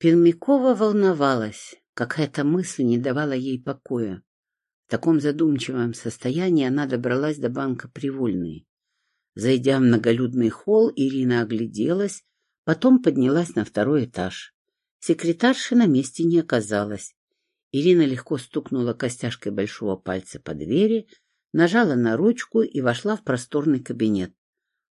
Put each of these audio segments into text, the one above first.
Пермякова волновалась, какая-то мысль не давала ей покоя. В таком задумчивом состоянии она добралась до банка Привольной. Зайдя в многолюдный холл, Ирина огляделась, потом поднялась на второй этаж. Секретарши на месте не оказалось. Ирина легко стукнула костяшкой большого пальца по двери, нажала на ручку и вошла в просторный кабинет.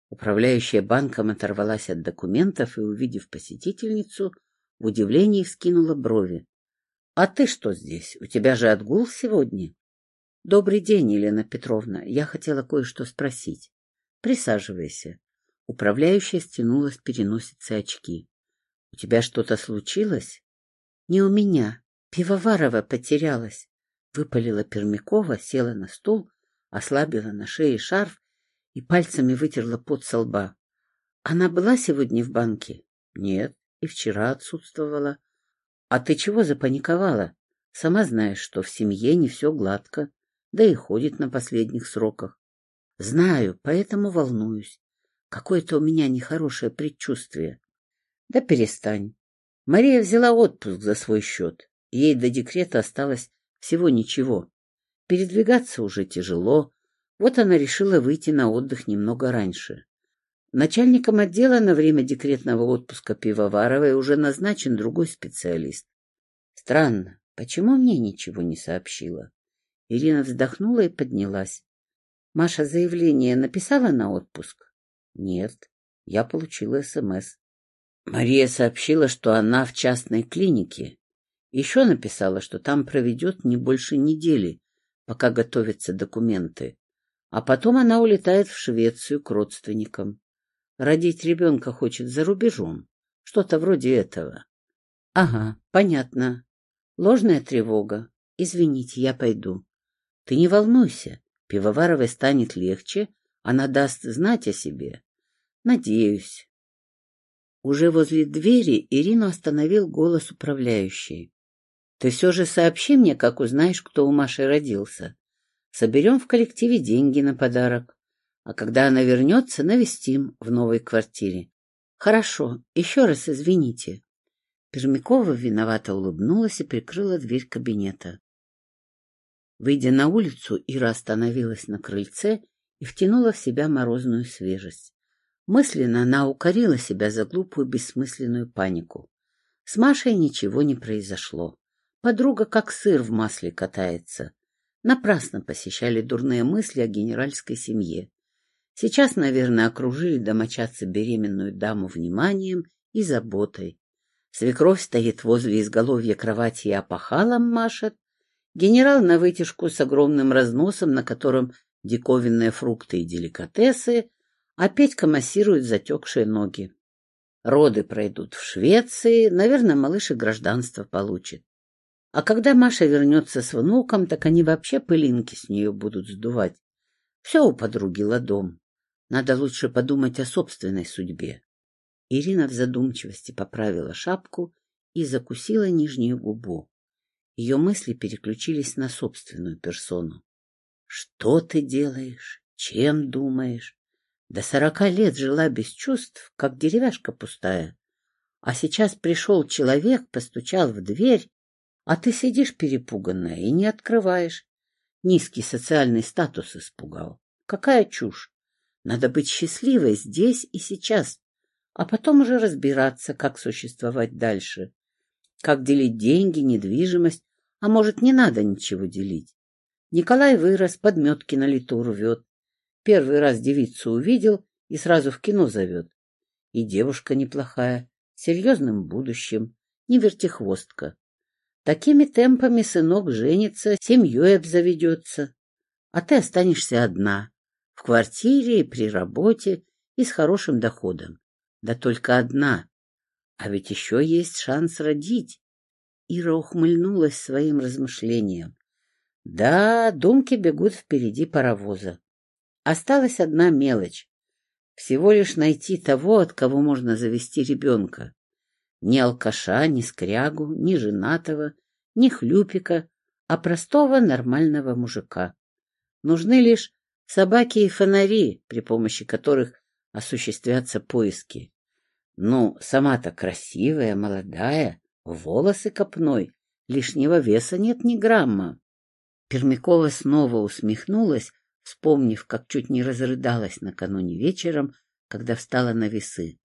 Управляющая банком оторвалась от документов и, увидев посетительницу, в удивлении вскинула брови. — А ты что здесь? У тебя же отгул сегодня? — Добрый день, Елена Петровна. Я хотела кое-что спросить. — Присаживайся. Управляющая стянула с переносицы очки. — У тебя что-то случилось? — Не у меня. Пивоварова потерялась. Выпалила Пермякова, села на стул, ослабила на шее шарф и пальцами вытерла пот со лба. Она была сегодня в банке? Нет, и вчера отсутствовала. А ты чего запаниковала? Сама знаешь, что в семье не все гладко, да и ходит на последних сроках. Знаю, поэтому волнуюсь. Какое-то у меня нехорошее предчувствие. Да перестань. Мария взяла отпуск за свой счет. Ей до декрета осталось всего ничего. Передвигаться уже тяжело, вот она решила выйти на отдых немного раньше. Начальником отдела на время декретного отпуска Пивоваровой уже назначен другой специалист. Странно, почему мне ничего не сообщила? Ирина вздохнула и поднялась. Маша заявление написала на отпуск? Нет, я получила СМС. Мария сообщила, что она в частной клинике. Еще написала, что там проведет не больше недели, пока готовятся документы. А потом она улетает в Швецию к родственникам. Родить ребенка хочет за рубежом. Что-то вроде этого. Ага, понятно. Ложная тревога. Извините, я пойду. Ты не волнуйся. Пивоваровой станет легче. Она даст знать о себе. Надеюсь. Уже возле двери Ирину остановил голос управляющей. — Ты все же сообщи мне, как узнаешь, кто у Маши родился. Соберем в коллективе деньги на подарок. А когда она вернется, навестим в новой квартире. Хорошо, еще раз извините. Пермякова виновато улыбнулась и прикрыла дверь кабинета. Выйдя на улицу, Ира остановилась на крыльце и втянула в себя морозную свежесть. Мысленно она укорила себя за глупую бессмысленную панику. С Машей ничего не произошло. Подруга как сыр в масле катается. Напрасно посещали дурные мысли о генеральской семье. Сейчас, наверное, окружили домочадцы беременную даму вниманием и заботой. Свекровь стоит возле изголовья кровати и опахалом машет. Генерал на вытяжку с огромным разносом, на котором диковинные фрукты и деликатесы, а Петька массирует затекшие ноги. Роды пройдут в Швеции, наверное, малыш и гражданство получит. А когда Маша вернется с внуком, так они вообще пылинки с нее будут сдувать. Все у подруги ладом. Надо лучше подумать о собственной судьбе. Ирина в задумчивости поправила шапку и закусила нижнюю губу. Ее мысли переключились на собственную персону. Что ты делаешь? Чем думаешь? До сорока лет жила без чувств, как деревяшка пустая. А сейчас пришел человек, постучал в дверь а ты сидишь перепуганная и не открываешь. Низкий социальный статус испугал. Какая чушь! Надо быть счастливой здесь и сейчас, а потом уже разбираться, как существовать дальше. Как делить деньги, недвижимость, а может, не надо ничего делить. Николай вырос, подметки на лету рвет. Первый раз девицу увидел и сразу в кино зовет. И девушка неплохая, серьезным будущим, не вертихвостка. Такими темпами сынок женится, семьей обзаведется. А ты останешься одна, в квартире при работе, и с хорошим доходом. Да только одна. А ведь еще есть шанс родить. Ира ухмыльнулась своим размышлением. Да, думки бегут впереди паровоза. Осталась одна мелочь. Всего лишь найти того, от кого можно завести ребенка. Ни алкаша, ни скрягу, ни женатого, ни хлюпика, а простого нормального мужика. Нужны лишь собаки и фонари, при помощи которых осуществятся поиски. Ну, сама-то красивая, молодая, волосы копной, лишнего веса нет ни грамма. Пермякова снова усмехнулась, вспомнив, как чуть не разрыдалась накануне вечером, когда встала на весы.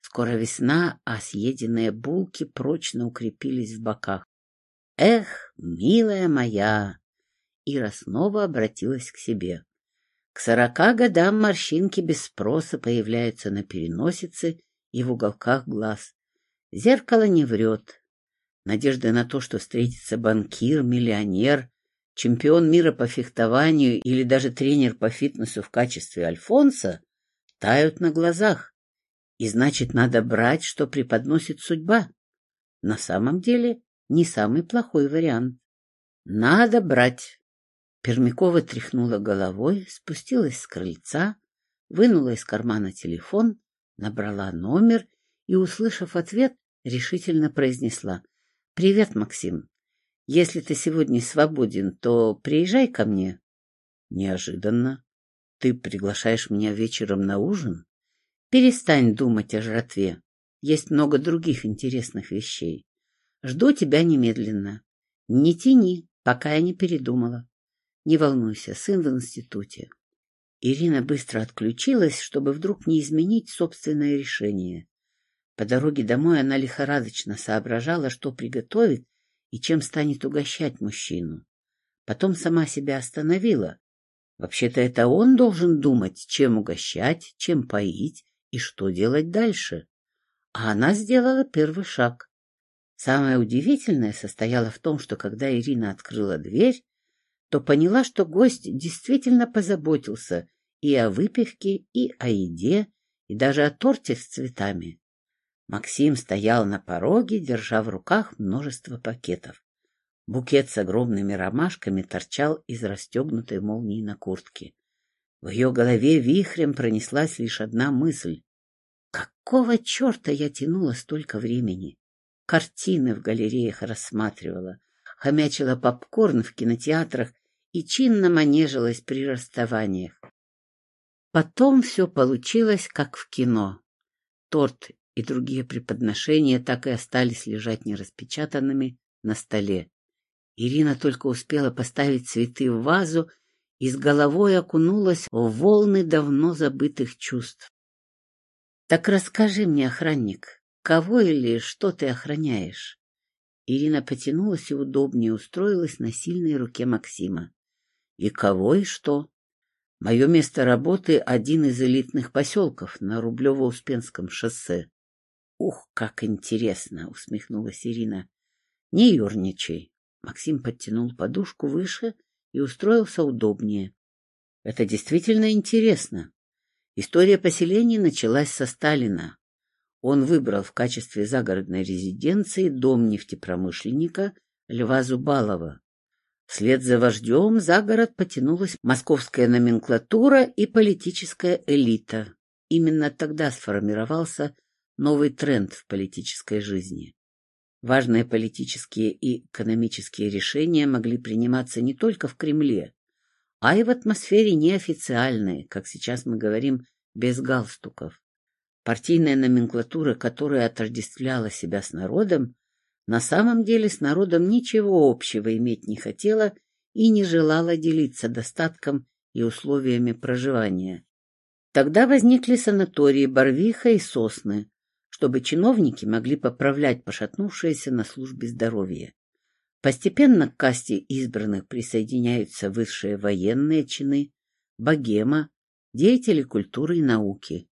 Скоро весна, а съеденные булки прочно укрепились в боках. «Эх, милая моя!» Ира снова обратилась к себе. К сорока годам морщинки без спроса появляются на переносице и в уголках глаз. Зеркало не врет. Надежда на то, что встретится банкир, миллионер, чемпион мира по фехтованию или даже тренер по фитнесу в качестве Альфонса, тают на глазах. И значит, надо брать, что преподносит судьба. На самом деле, не самый плохой вариант. Надо брать. Пермякова тряхнула головой, спустилась с крыльца, вынула из кармана телефон, набрала номер и, услышав ответ, решительно произнесла. — Привет, Максим. Если ты сегодня свободен, то приезжай ко мне. — Неожиданно. Ты приглашаешь меня вечером на ужин? Перестань думать о жратве. Есть много других интересных вещей. Жду тебя немедленно. Не тяни, пока я не передумала. Не волнуйся, сын в институте. Ирина быстро отключилась, чтобы вдруг не изменить собственное решение. По дороге домой она лихорадочно соображала, что приготовит и чем станет угощать мужчину. Потом сама себя остановила. Вообще-то это он должен думать, чем угощать, чем поить и что делать дальше. А она сделала первый шаг. Самое удивительное состояло в том, что когда Ирина открыла дверь, то поняла, что гость действительно позаботился и о выпивке, и о еде, и даже о торте с цветами. Максим стоял на пороге, держа в руках множество пакетов. Букет с огромными ромашками торчал из расстегнутой молнии на куртке. В ее голове вихрем пронеслась лишь одна мысль. Какого черта я тянула столько времени? Картины в галереях рассматривала, хомячила попкорн в кинотеатрах и чинно манежилась при расставаниях. Потом все получилось, как в кино. Торт и другие преподношения так и остались лежать нераспечатанными на столе. Ирина только успела поставить цветы в вазу и с головой окунулась в волны давно забытых чувств. — Так расскажи мне, охранник, кого или что ты охраняешь? Ирина потянулась и удобнее устроилась на сильной руке Максима. — И кого, и что? Мое место работы — один из элитных поселков на Рублево-Успенском шоссе. — Ух, как интересно! — усмехнулась Ирина. — Не ерничай. Максим подтянул подушку выше и устроился удобнее. — Это действительно интересно. История поселения началась со Сталина. Он выбрал в качестве загородной резиденции дом нефтепромышленника Льва Зубалова. Вслед за вождем за город потянулась московская номенклатура и политическая элита. Именно тогда сформировался новый тренд в политической жизни. Важные политические и экономические решения могли приниматься не только в Кремле, а и в атмосфере неофициальной, как сейчас мы говорим, без галстуков. Партийная номенклатура, которая отождествляла себя с народом, на самом деле с народом ничего общего иметь не хотела и не желала делиться достатком и условиями проживания. Тогда возникли санатории Барвиха и Сосны, чтобы чиновники могли поправлять пошатнувшиеся на службе здоровье. Постепенно к касте избранных присоединяются высшие военные чины, богема, деятели культуры и науки.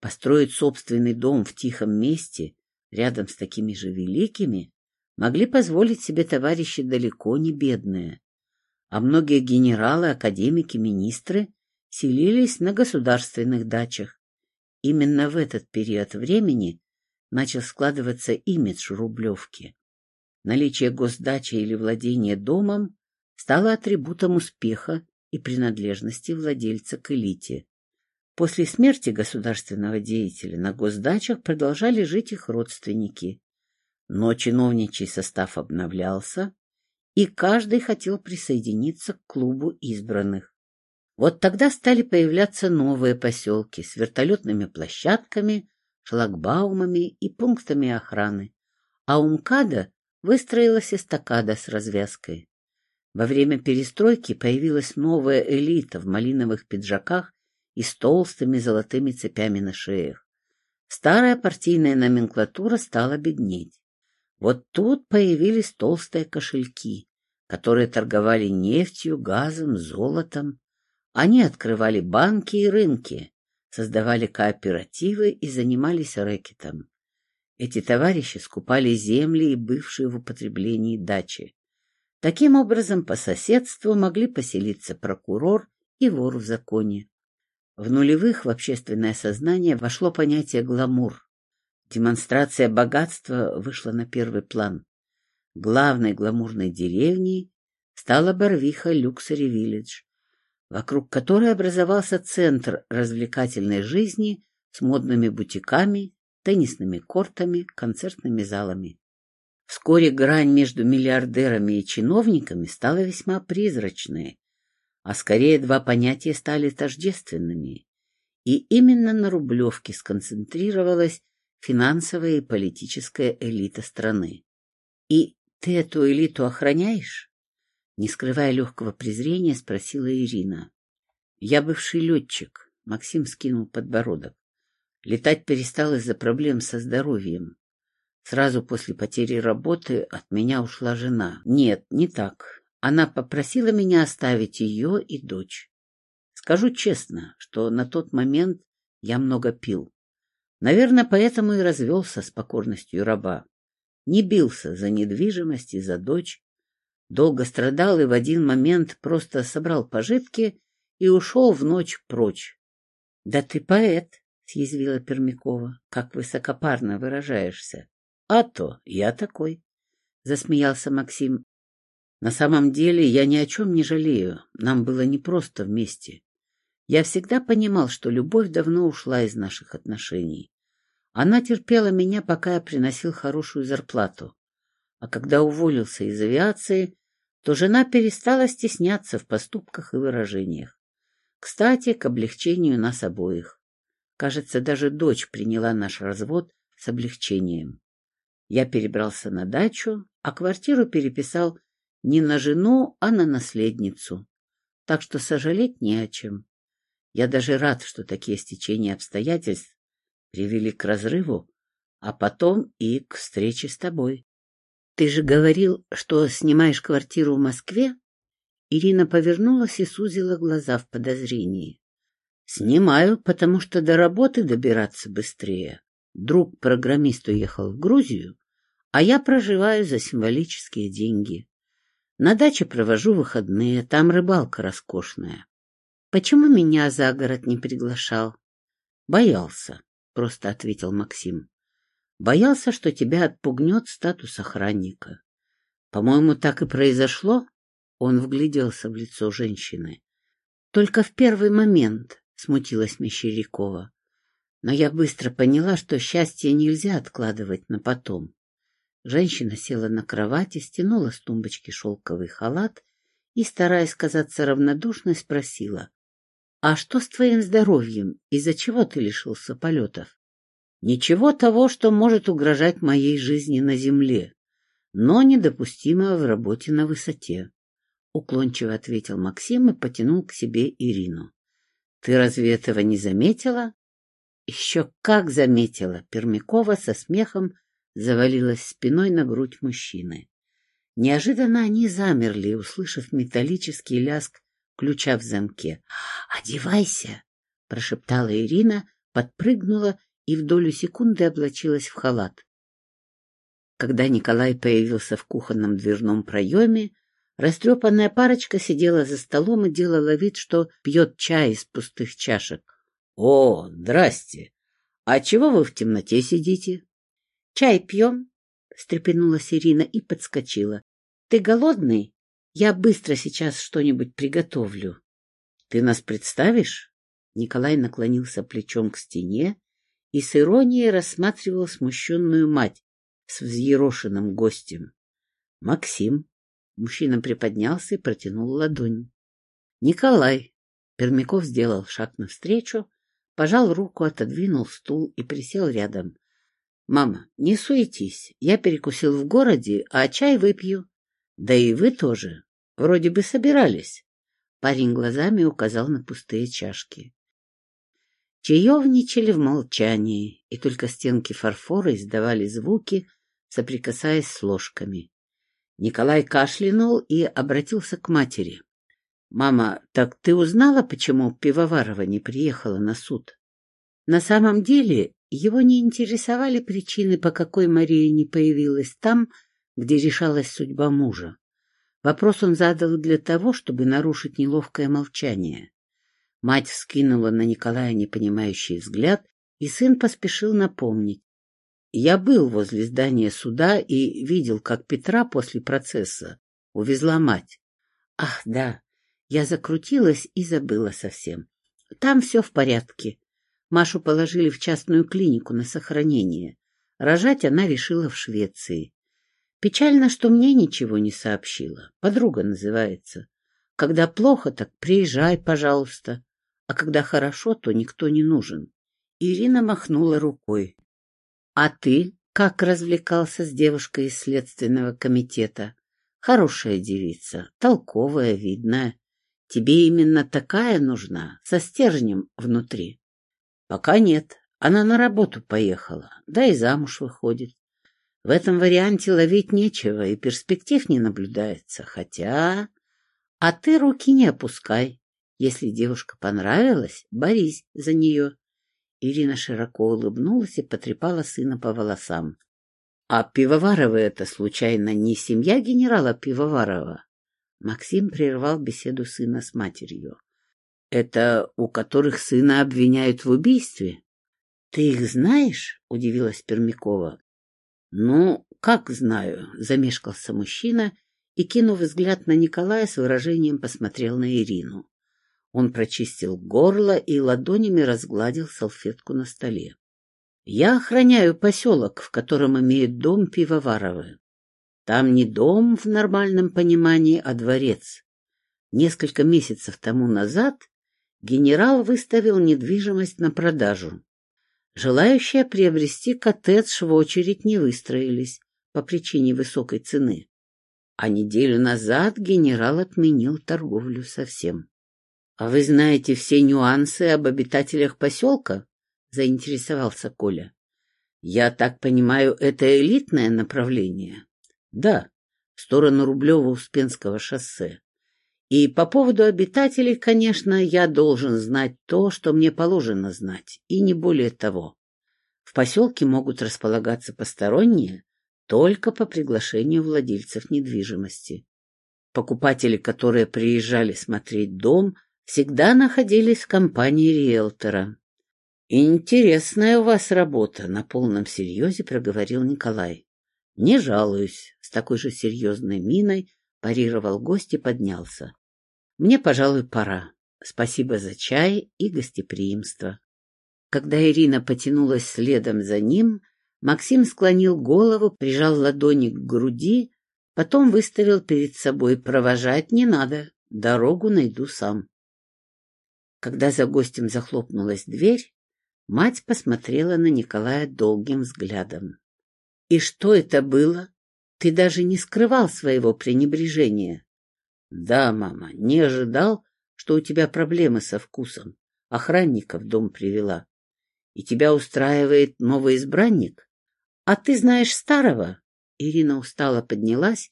Построить собственный дом в тихом месте рядом с такими же великими, могли позволить себе товарищи далеко не бедные, а многие генералы, академики, министры селились на государственных дачах. Именно в этот период времени начал складываться имидж Рублевки. Наличие госдачи или владение домом стало атрибутом успеха и принадлежности владельца к элите. После смерти государственного деятеля на госдачах продолжали жить их родственники. Но чиновничий состав обновлялся, и каждый хотел присоединиться к клубу избранных. Вот тогда стали появляться новые поселки с вертолетными площадками, шлагбаумами и пунктами охраны. а у МКАДа выстроилась эстакада с развязкой. Во время перестройки появилась новая элита в малиновых пиджаках и с толстыми золотыми цепями на шеях. Старая партийная номенклатура стала беднеть. Вот тут появились толстые кошельки, которые торговали нефтью, газом, золотом. Они открывали банки и рынки, создавали кооперативы и занимались рэкетом. Эти товарищи скупали земли и бывшие в употреблении дачи. Таким образом, по соседству могли поселиться прокурор и вор в законе. В нулевых в общественное сознание вошло понятие «гламур». Демонстрация богатства вышла на первый план. Главной гламурной деревней стала Барвиха Люксери Виллидж, вокруг которой образовался центр развлекательной жизни с модными бутиками, теннисными кортами, концертными залами. Вскоре грань между миллиардерами и чиновниками стала весьма призрачной, а скорее два понятия стали тождественными. И именно на Рублевке сконцентрировалась финансовая и политическая элита страны. И ты эту элиту охраняешь? Не скрывая легкого презрения, спросила Ирина. Я бывший летчик, Максим скинул подбородок. Летать перестал из-за проблем со здоровьем. Сразу после потери работы от меня ушла жена. Нет, не так. Она попросила меня оставить ее и дочь. Скажу честно, что на тот момент я много пил. Наверное, поэтому и развелся с покорностью раба. Не бился за недвижимость и за дочь. Долго страдал и в один момент просто собрал пожитки и ушел в ночь прочь. — Да ты поэт, — съязвила Пермякова, — как высокопарно выражаешься. — А то я такой, — засмеялся Максим. — На самом деле я ни о чем не жалею. Нам было непросто вместе. Я всегда понимал, что любовь давно ушла из наших отношений. Она терпела меня, пока я приносил хорошую зарплату. А когда уволился из авиации, то жена перестала стесняться в поступках и выражениях. Кстати, к облегчению нас обоих. Кажется, даже дочь приняла наш развод с облегчением. Я перебрался на дачу, а квартиру переписал не на жену, а на наследницу. Так что сожалеть не о чем. Я даже рад, что такие стечения обстоятельств привели к разрыву, а потом и к встрече с тобой. Ты же говорил, что снимаешь квартиру в Москве? Ирина повернулась и сузила глаза в подозрении. Снимаю, потому что до работы добираться быстрее. Друг-программист уехал в Грузию, а я проживаю за символические деньги. На даче провожу выходные, там рыбалка роскошная. Почему меня за город не приглашал? Боялся, просто ответил Максим. Боялся, что тебя отпугнет статус охранника. По-моему, так и произошло. Он вгляделся в лицо женщины. Только в первый момент, смутилась Мещерякова. Но я быстро поняла, что счастье нельзя откладывать на потом. Женщина села на кровати, стянула с тумбочки шелковый халат и, стараясь казаться равнодушной, спросила. А что с твоим здоровьем? Из-за чего ты лишился полетов? Ничего того, что может угрожать моей жизни на земле, но недопустимо в работе на высоте. Уклончиво ответил Максим и потянул к себе Ирину. Ты разве этого не заметила? Еще как заметила. Пермякова со смехом завалилась спиной на грудь мужчины. Неожиданно они замерли, услышав металлический ляск ключа в замке. «Одевайся!» — прошептала Ирина, подпрыгнула и в долю секунды облачилась в халат. Когда Николай появился в кухонном дверном проеме, растрепанная парочка сидела за столом и делала вид, что пьет чай из пустых чашек. — О, здрасте! А чего вы в темноте сидите? — Чай пьем, — встрепенулась Ирина и подскочила. — Ты голодный? Я быстро сейчас что-нибудь приготовлю. Ты нас представишь? Николай наклонился плечом к стене и с иронией рассматривал смущенную мать с взъерошенным гостем. Максим. Мужчина приподнялся и протянул ладонь. Николай. Пермяков сделал шаг навстречу, пожал руку, отодвинул стул и присел рядом. Мама, не суетись, я перекусил в городе, а чай выпью. Да и вы тоже. Вроде бы собирались. Парень глазами указал на пустые чашки. Чаевничали в молчании, и только стенки фарфора издавали звуки, соприкасаясь с ложками. Николай кашлянул и обратился к матери. — Мама, так ты узнала, почему Пивоварова не приехала на суд? На самом деле его не интересовали причины, по какой Мария не появилась там, где решалась судьба мужа. Вопрос он задал для того, чтобы нарушить неловкое молчание. Мать вскинула на Николая непонимающий взгляд, и сын поспешил напомнить. Я был возле здания суда и видел, как Петра после процесса увезла мать. Ах, да, я закрутилась и забыла совсем. Там все в порядке. Машу положили в частную клинику на сохранение. Рожать она решила в Швеции. Печально, что мне ничего не сообщила. Подруга называется. Когда плохо, так приезжай, пожалуйста. А когда хорошо, то никто не нужен. Ирина махнула рукой. — А ты как развлекался с девушкой из следственного комитета? Хорошая девица, толковая, видная. Тебе именно такая нужна, со стержнем внутри. Пока нет. Она на работу поехала, да и замуж выходит. В этом варианте ловить нечего и перспектив не наблюдается, хотя... А ты руки не опускай. Если девушка понравилась, борись за нее. Ирина широко улыбнулась и потрепала сына по волосам. — А Пивоваровы это, случайно, не семья генерала Пивоварова? Максим прервал беседу сына с матерью. — Это у которых сына обвиняют в убийстве? — Ты их знаешь? — удивилась Пермякова. «Ну, как знаю», — замешкался мужчина и, кинув взгляд на Николая, с выражением посмотрел на Ирину. Он прочистил горло и ладонями разгладил салфетку на столе. «Я охраняю поселок, в котором имеет дом Пивоваровы. Там не дом в нормальном понимании, а дворец. Несколько месяцев тому назад генерал выставил недвижимость на продажу. Желающие приобрести коттедж в очередь не выстроились по причине высокой цены. А неделю назад генерал отменил торговлю совсем. — А вы знаете все нюансы об обитателях поселка? — заинтересовался Коля. — Я так понимаю, это элитное направление? — Да, в сторону Рублево-Успенского шоссе. И по поводу обитателей, конечно, я должен знать то, что мне положено знать, и не более того. В поселке могут располагаться посторонние только по приглашению владельцев недвижимости. Покупатели, которые приезжали смотреть дом, всегда находились в компании риэлтора. «Интересная у вас работа», — на полном серьезе проговорил Николай. «Не жалуюсь», — с такой же серьезной миной парировал гость и поднялся. Мне, пожалуй, пора. Спасибо за чай и гостеприимство. Когда Ирина потянулась следом за ним, Максим склонил голову, прижал ладони к груди, потом выставил перед собой «провожать не надо, дорогу найду сам». Когда за гостем захлопнулась дверь, мать посмотрела на Николая долгим взглядом. — И что это было? Ты даже не скрывал своего пренебрежения. Да, мама, не ожидал, что у тебя проблемы со вкусом. Охранника в дом привела. И тебя устраивает новый избранник? А ты знаешь старого? Ирина устало поднялась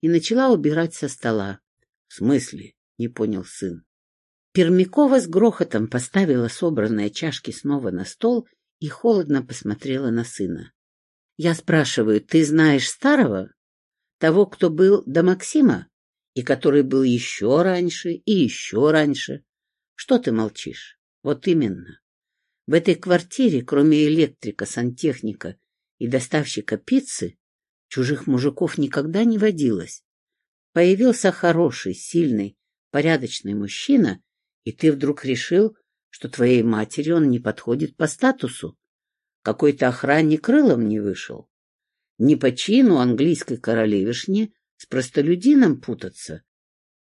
и начала убирать со стола. В смысле? Не понял сын. Пермякова с грохотом поставила собранные чашки снова на стол и холодно посмотрела на сына. — Я спрашиваю, ты знаешь старого? Того, кто был до Максима? И который был еще раньше и еще раньше. Что ты молчишь? Вот именно. В этой квартире, кроме электрика, сантехника и доставщика пиццы, чужих мужиков никогда не водилось. Появился хороший, сильный, порядочный мужчина, и ты вдруг решил, что твоей матери он не подходит по статусу. Какой-то охранник крылом не вышел. Не по чину английской королевишне с простолюдином путаться.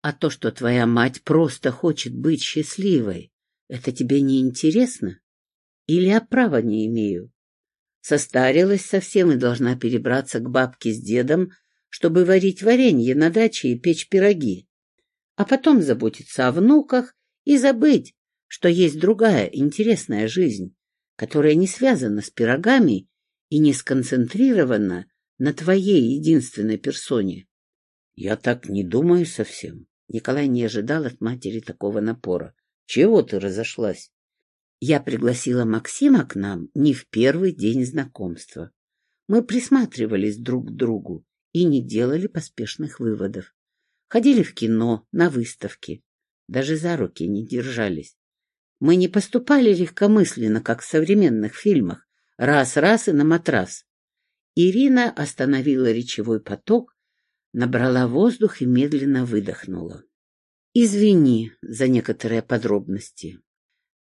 А то, что твоя мать просто хочет быть счастливой, это тебе не интересно? Или я права не имею? Состарилась совсем и должна перебраться к бабке с дедом, чтобы варить варенье на даче и печь пироги. А потом заботиться о внуках и забыть, что есть другая интересная жизнь, которая не связана с пирогами и не сконцентрирована на твоей единственной персоне. Я так не думаю совсем. Николай не ожидал от матери такого напора. Чего ты разошлась? Я пригласила Максима к нам не в первый день знакомства. Мы присматривались друг к другу и не делали поспешных выводов. Ходили в кино, на выставки. Даже за руки не держались. Мы не поступали легкомысленно, как в современных фильмах, раз-раз и на матрас. Ирина остановила речевой поток, набрала воздух и медленно выдохнула. Извини за некоторые подробности.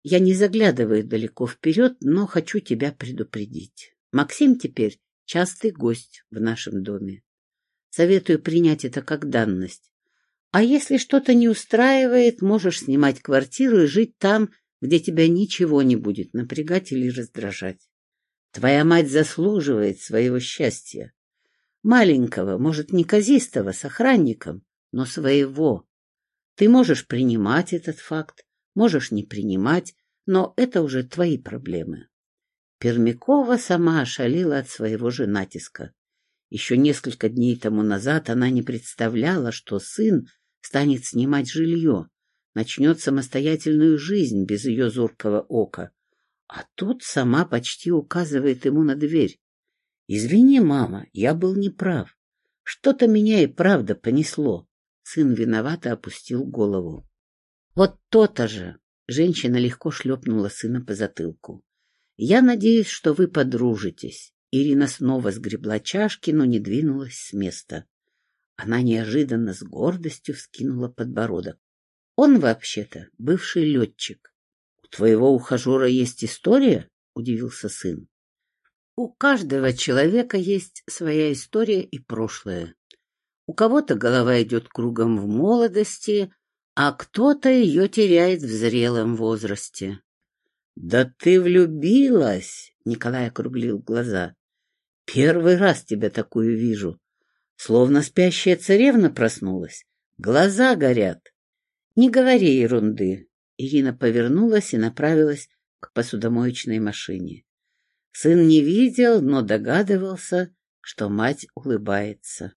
Я не заглядываю далеко вперед, но хочу тебя предупредить. Максим теперь частый гость в нашем доме. Советую принять это как данность. А если что-то не устраивает, можешь снимать квартиру и жить там, где тебя ничего не будет напрягать или раздражать. Твоя мать заслуживает своего счастья. Маленького, может, неказистого, с охранником, но своего. Ты можешь принимать этот факт, можешь не принимать, но это уже твои проблемы. Пермякова сама ошалила от своего же натиска. Еще несколько дней тому назад она не представляла, что сын станет снимать жилье, начнет самостоятельную жизнь без ее зоркого ока. А тут сама почти указывает ему на дверь. «Извини, мама, я был неправ. Что-то меня и правда понесло». Сын виновато опустил голову. «Вот то-то же!» — женщина легко шлепнула сына по затылку. «Я надеюсь, что вы подружитесь». Ирина снова сгребла чашки, но не двинулась с места. Она неожиданно с гордостью вскинула подбородок. Он вообще-то бывший летчик. — У твоего ухажера есть история? — удивился сын. У каждого человека есть своя история и прошлое. У кого-то голова идет кругом в молодости, а кто-то ее теряет в зрелом возрасте. — Да ты влюбилась! — Николай округлил глаза. — Первый раз тебя такую вижу. Словно спящая царевна проснулась. Глаза горят. — Не говори ерунды. Ирина повернулась и направилась к посудомоечной машине. Сын не видел, но догадывался, что мать улыбается.